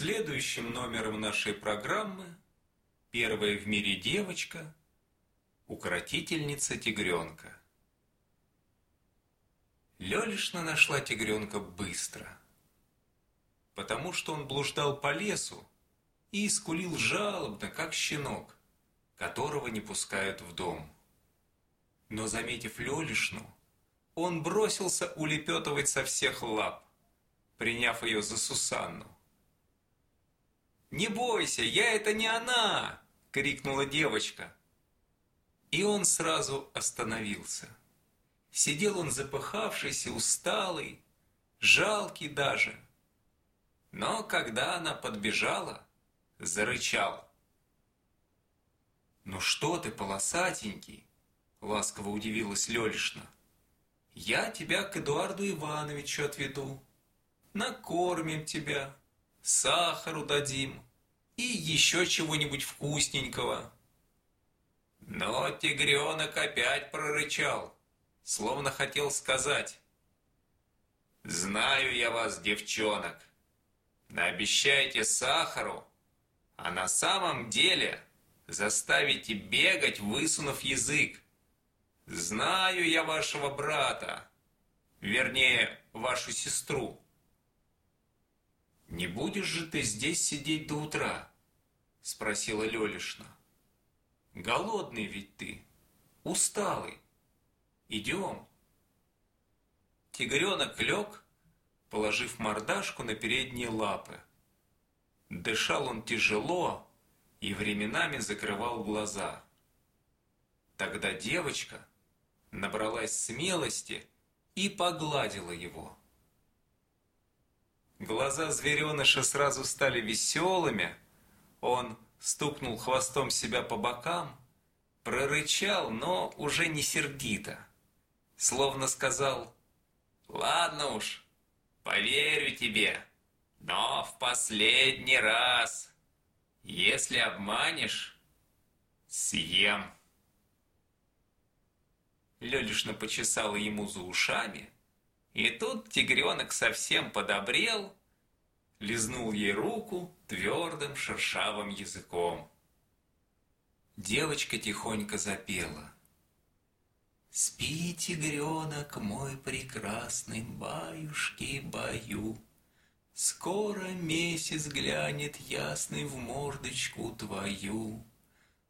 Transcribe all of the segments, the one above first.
Следующим номером нашей программы первая в мире девочка, укротительница тигренка. Лёлишна нашла тигренка быстро, потому что он блуждал по лесу и скулил жалобно, как щенок, которого не пускают в дом. Но, заметив Лёлишну, он бросился улепетывать со всех лап, приняв ее за Сусанну. «Не бойся, я это не она!» — крикнула девочка. И он сразу остановился. Сидел он запыхавшийся, усталый, жалкий даже. Но когда она подбежала, зарычал. «Ну что ты, полосатенький?» — ласково удивилась Лёлишна. «Я тебя к Эдуарду Ивановичу отведу. Накормим тебя, сахару дадим и еще чего-нибудь вкусненького». Но тигренок опять прорычал, словно хотел сказать. «Знаю я вас, девчонок. Наобещайте сахару, а на самом деле заставите бегать, высунув язык. Знаю я вашего брата, вернее, вашу сестру. «Не будешь же ты здесь сидеть до утра?» – спросила Лёлишна. «Голодный ведь ты, усталый. Идем». Тигренок лег, положив мордашку на передние лапы. Дышал он тяжело и временами закрывал глаза. Тогда девочка набралась смелости и погладила его. Глаза звереныша сразу стали веселыми. Он стукнул хвостом себя по бокам, прорычал, но уже не сердито. Словно сказал, «Ладно уж, поверю тебе, но в последний раз. Если обманешь, съем». Лёлишна почесала ему за ушами, и тут тигренок совсем подобрел, лизнул ей руку твердым шершавым языком. Девочка тихонько запела. «Спи, тигренок мой прекрасный, баюшки-баю, Скоро месяц глянет ясный в мордочку твою.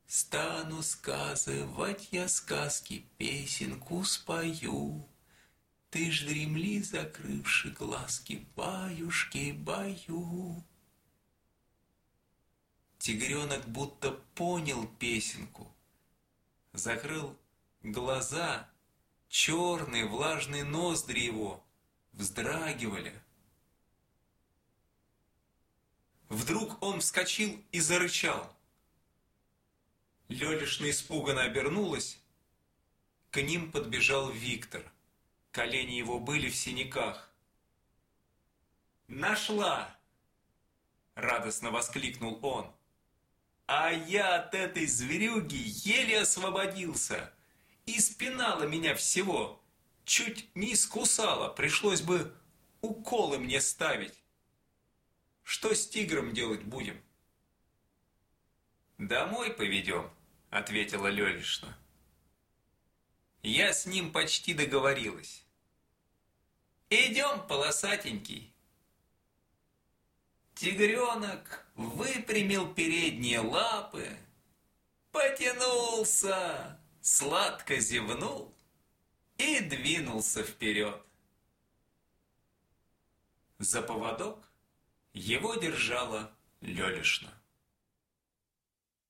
Стану сказывать я сказки, песенку спою. Ты ж дремли, закрывши глазки, баюшки, баю. Тигренок будто понял песенку, закрыл глаза, черные влажные ноздри его вздрагивали. Вдруг он вскочил и зарычал. Лёлишна испуганно обернулась. К ним подбежал Виктор – Колени его были в синяках. «Нашла!» – радостно воскликнул он. «А я от этой зверюги еле освободился. И спинала меня всего. Чуть не искусала, пришлось бы уколы мне ставить. Что с тигром делать будем?» «Домой поведем», – ответила Лёлишна. Я с ним почти договорилась. Идем, полосатенький. Тигренок выпрямил передние лапы, потянулся, сладко зевнул и двинулся вперед. За поводок его держала Лёлишна.